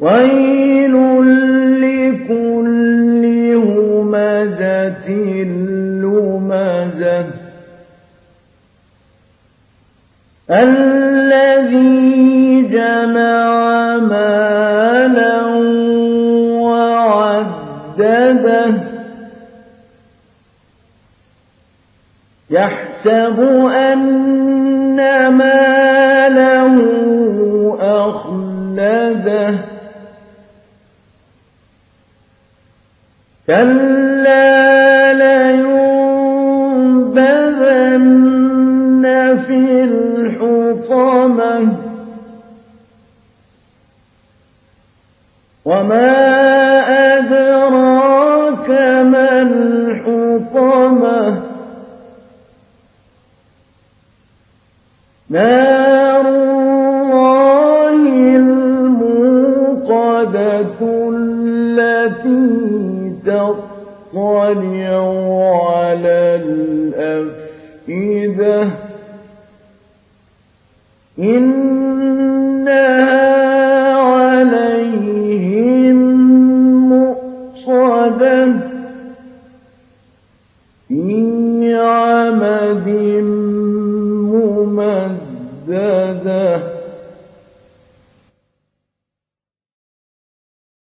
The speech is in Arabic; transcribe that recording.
وَيْلٌ لِّكُلِّ هُمَزَةٍ لُّمَزَةٍ الَّذِي جَمَعَ مَالًا وَعَدَّدَهُ يَحْسَبُ أَنَّ مَالَهُ أَخْلَدَهُ كَلَّا لَيُنبَذَنَّ فِي الْحُطَمَةِ وَمَا أَدْرَاكَ مَا الْحُطَمَةُ نَارُ اللَّهِ الْمُوقَدَةُ الَّتِي تَطَّلِعُ عَلَى الْأَفْئِدَةِ. إِنَّهَا عَلَيْهِم مُّؤْصَدَةٌ. فِي عَمَدٍ مُّمَدَّدَةٍ.